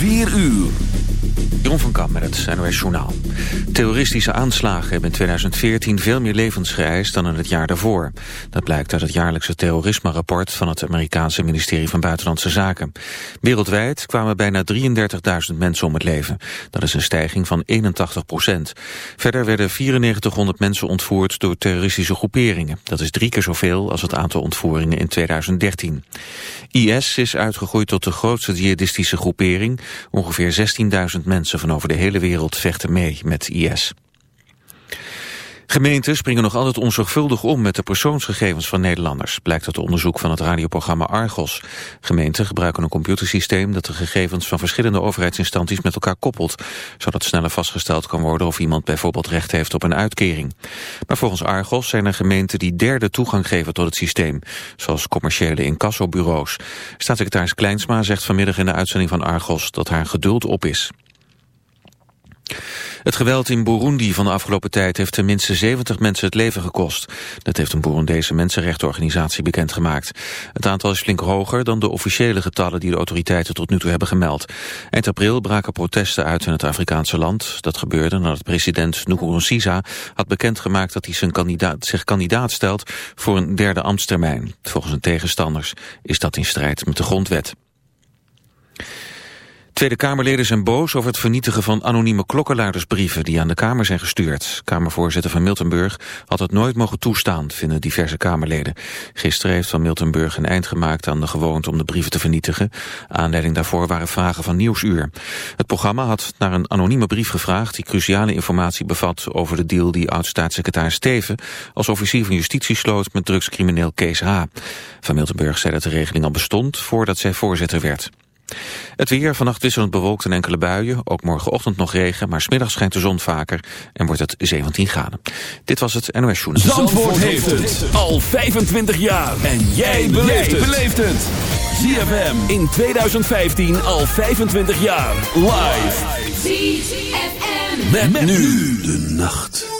4 uur. Jeroen van Kam met het NOS Journaal. Terroristische aanslagen hebben in 2014 veel meer levens geëist dan in het jaar daarvoor. Dat blijkt uit het jaarlijkse terrorisme-rapport van het Amerikaanse ministerie van Buitenlandse Zaken. Wereldwijd kwamen bijna 33.000 mensen om het leven. Dat is een stijging van 81 procent. Verder werden 9400 mensen ontvoerd door terroristische groeperingen. Dat is drie keer zoveel als het aantal ontvoeringen in 2013. IS is uitgegroeid tot de grootste jihadistische groepering. Ongeveer 16.000 mensen van over de hele wereld vechten mee met IS. Gemeenten springen nog altijd onzorgvuldig om met de persoonsgegevens van Nederlanders, blijkt uit onderzoek van het radioprogramma Argos. Gemeenten gebruiken een computersysteem dat de gegevens van verschillende overheidsinstanties met elkaar koppelt, zodat sneller vastgesteld kan worden of iemand bijvoorbeeld recht heeft op een uitkering. Maar volgens Argos zijn er gemeenten die derde toegang geven tot het systeem, zoals commerciële incassobureaus. Staatssecretaris Kleinsma zegt vanmiddag in de uitzending van Argos dat haar geduld op is. Het geweld in Burundi van de afgelopen tijd heeft tenminste 70 mensen het leven gekost. Dat heeft een Burundese mensenrechtenorganisatie bekendgemaakt. Het aantal is flink hoger dan de officiële getallen die de autoriteiten tot nu toe hebben gemeld. Eind april braken protesten uit in het Afrikaanse land. Dat gebeurde nadat president Nkurunziza had bekendgemaakt dat hij zijn kandidaat, zich kandidaat stelt voor een derde ambtstermijn. Volgens zijn tegenstanders is dat in strijd met de grondwet. Tweede Kamerleden zijn boos over het vernietigen van anonieme klokkenluidersbrieven die aan de Kamer zijn gestuurd. Kamervoorzitter van Miltenburg had het nooit mogen toestaan, vinden diverse Kamerleden. Gisteren heeft Van Miltenburg een eind gemaakt aan de gewoonte om de brieven te vernietigen. Aanleiding daarvoor waren vragen van Nieuwsuur. Het programma had naar een anonieme brief gevraagd die cruciale informatie bevat over de deal die oud-staatssecretaris Steven als officier van justitie sloot met drugscrimineel Kees H. Van Miltenburg zei dat de regeling al bestond voordat zij voorzitter werd. Het weer vannacht wisselend bewolkt en enkele buien. Ook morgenochtend nog regen, maar smiddag schijnt de zon vaker en wordt het 17 graden. Dit was het NOS Journal. Zandvoort, heeft het al 25 jaar. En jij beleeft het. ZFM in 2015 al 25 jaar. Live. ZFM. met nu de nacht.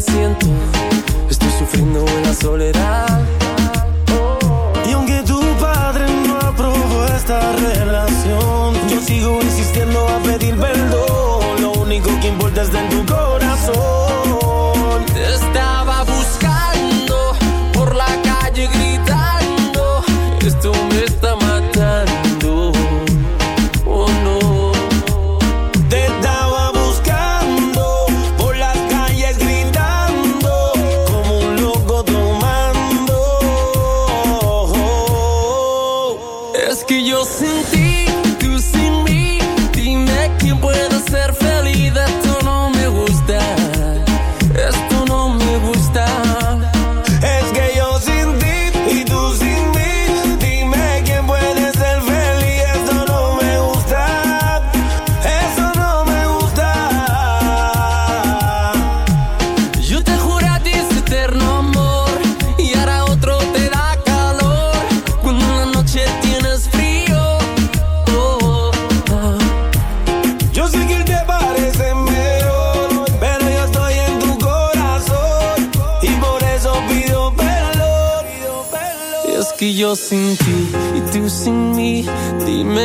siento. Estoy sufriendo en la soledad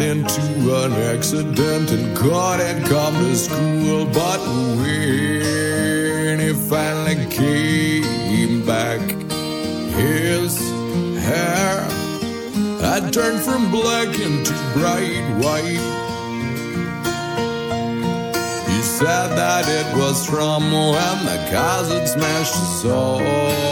Into an accident and couldn't come to school. But when he finally came back, his hair had turned from black into bright white. He said that it was from when the had smashed his soul.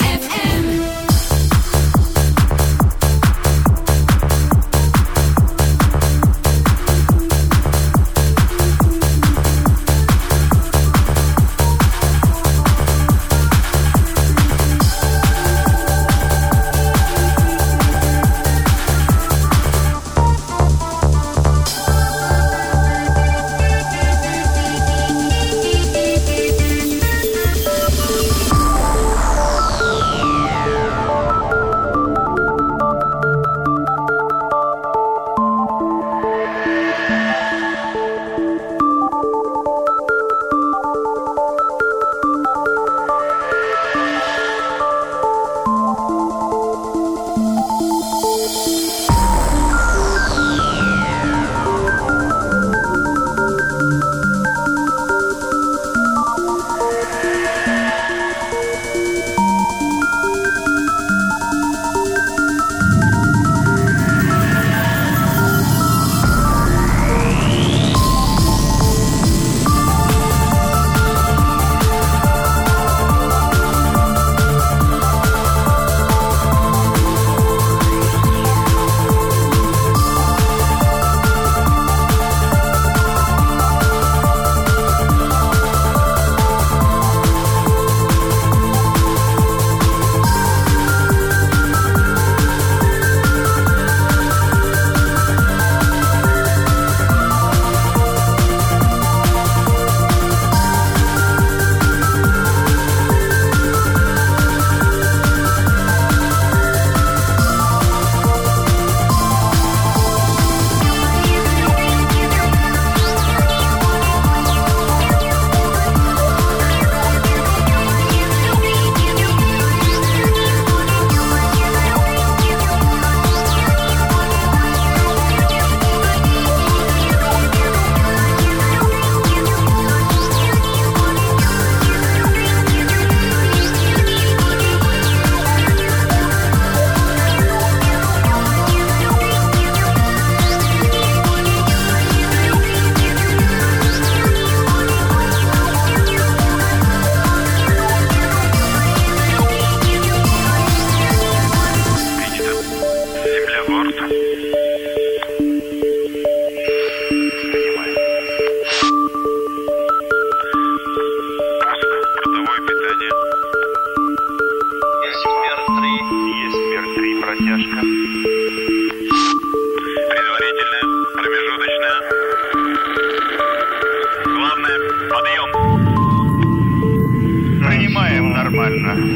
Понятно. 10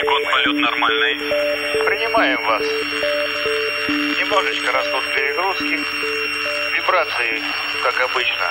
секунд полет нормальный. Принимаем вас. Немножечко растут перегрузки. Вибрации, как обычно.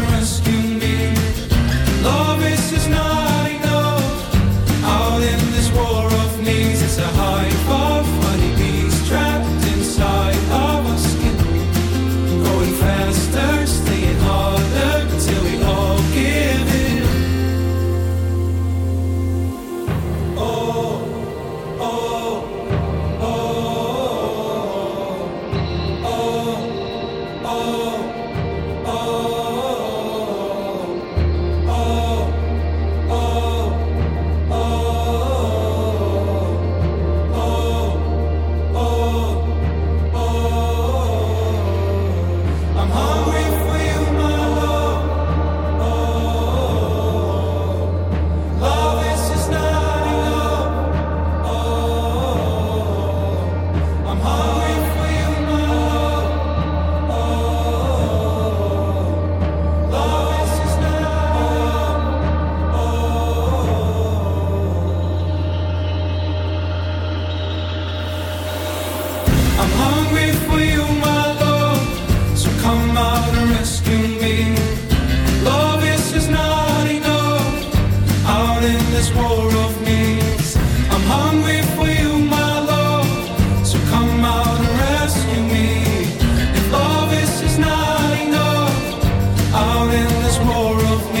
more of me.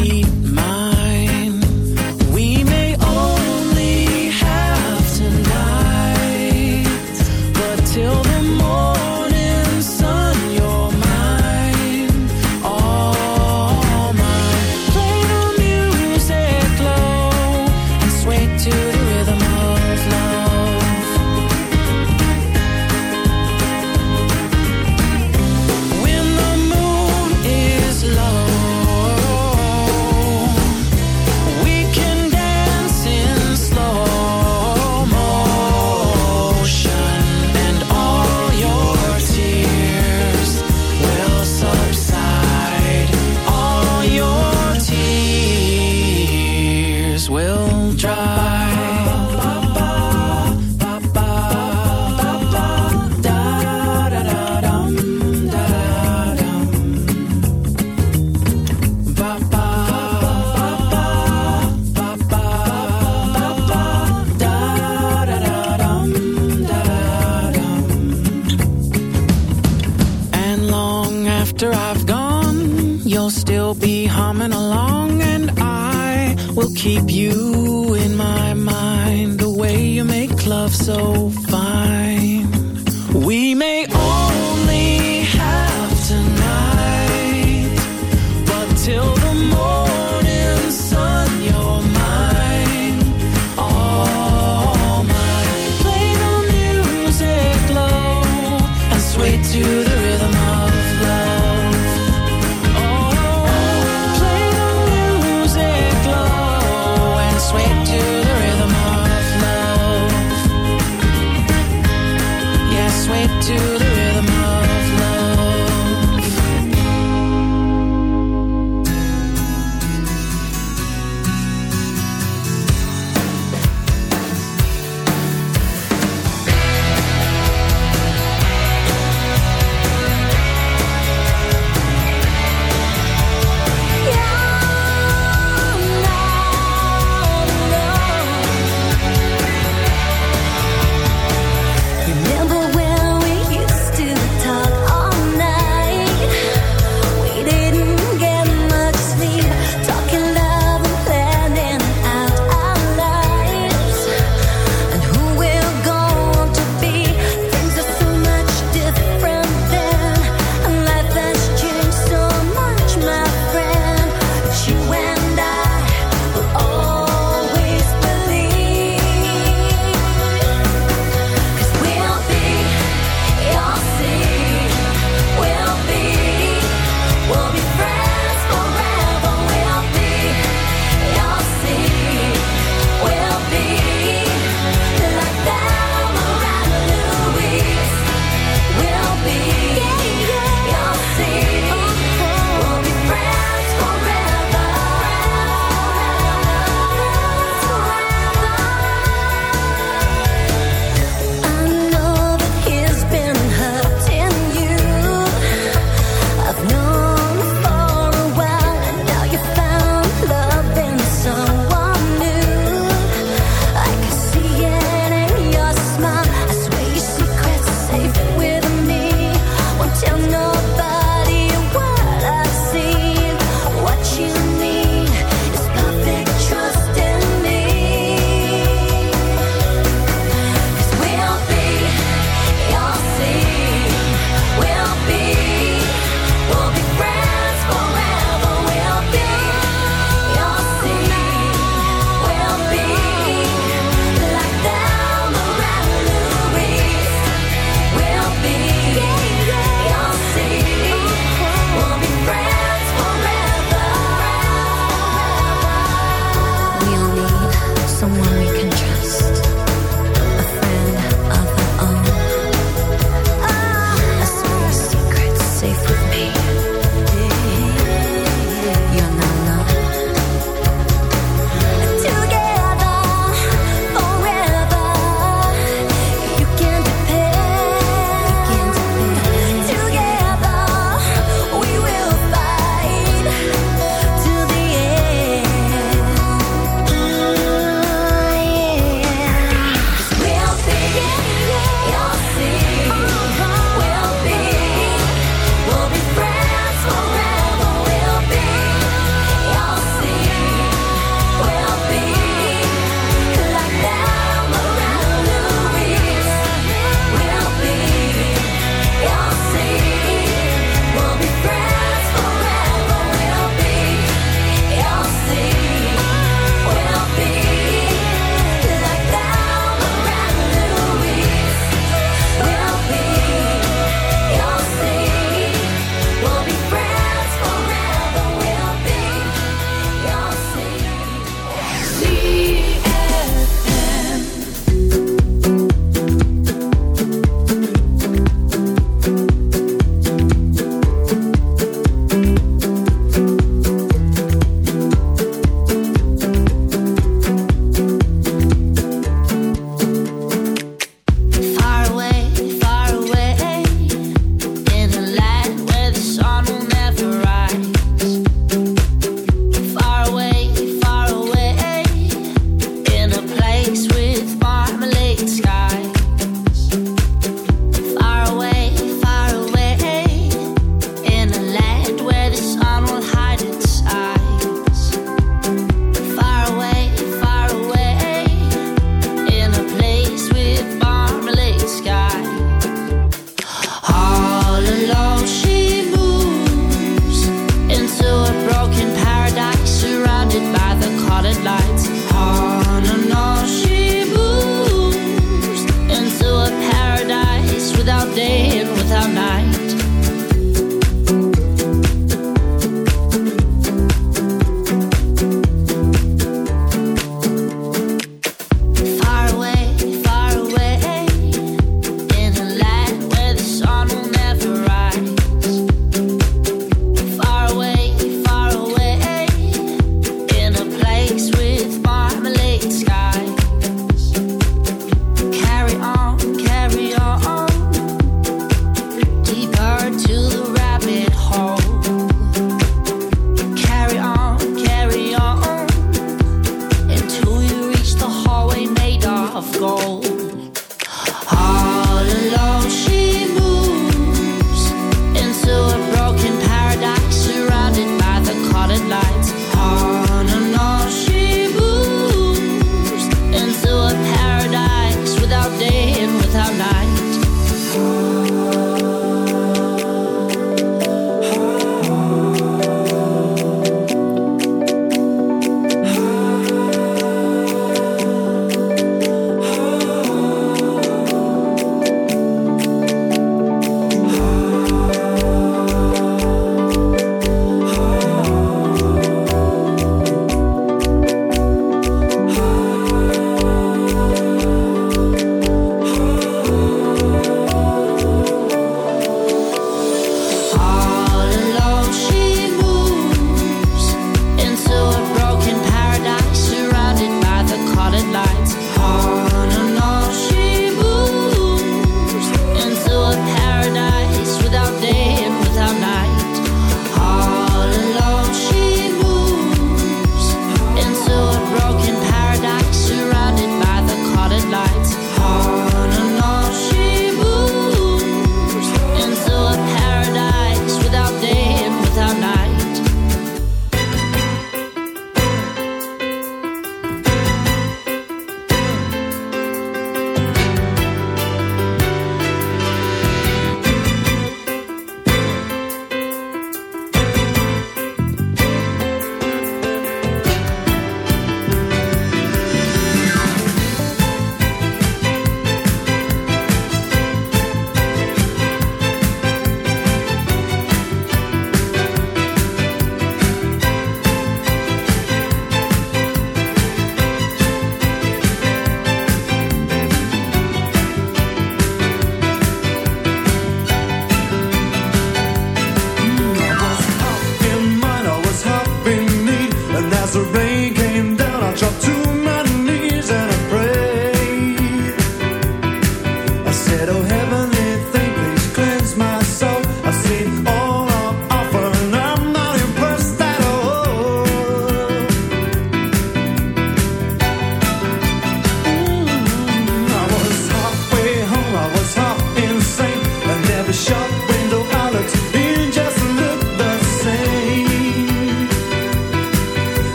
Way to the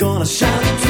gonna shout